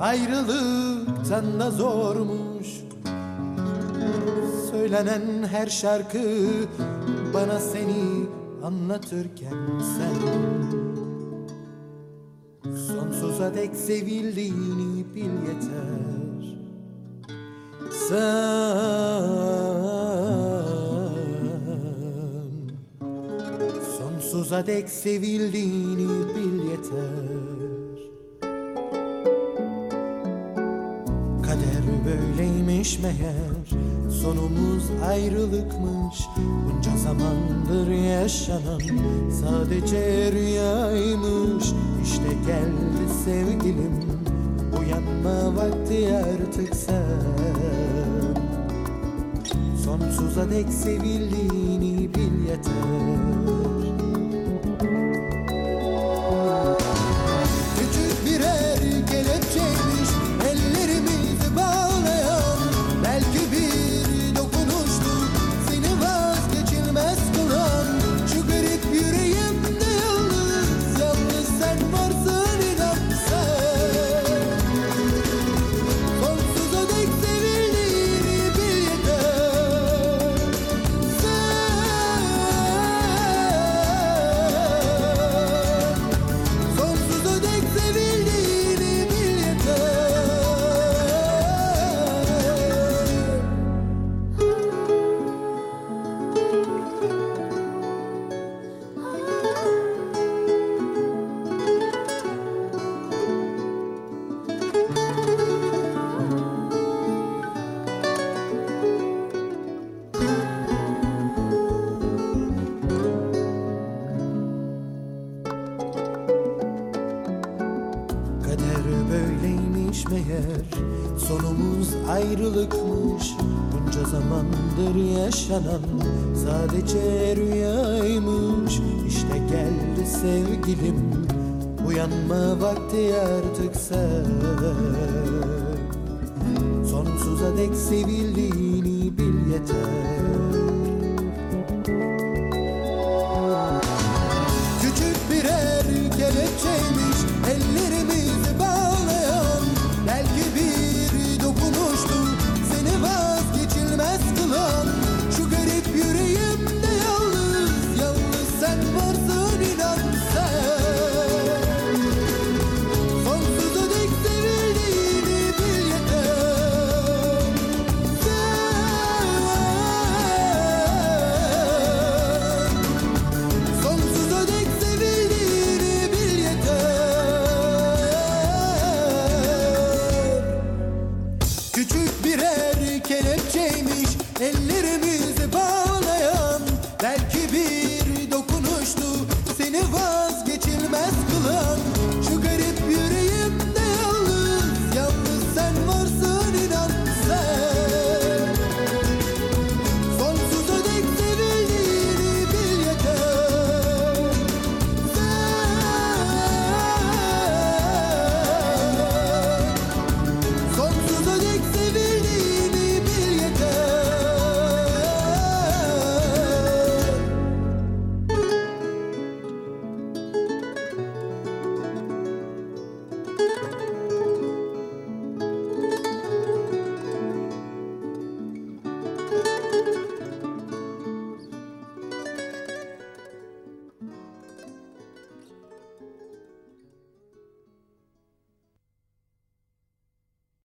Ayrılıktan da zormuş. Söylenen her şarkı Bana seni anlatırken sen Sonsuza dek sevildiğini bil yeter. Sen Sonsuza dek sevildiğini bil yeter Kader böyleymiş meğer. Sonumuz ayrılıkmış Bunca zamandır yaşanan Sadece rüyaymış. İşte geldi sevgilim Uyanma vakti artık sen. Sonsuza dek sevildiğini meğer Sonumuz ayrılıkmış Bunca zamandır yaşanan Sadece rüyaymış. İşte geldi sevgilim Uyanma vakti artık sen. Sonsuza dek sevildiğini bil yeter bire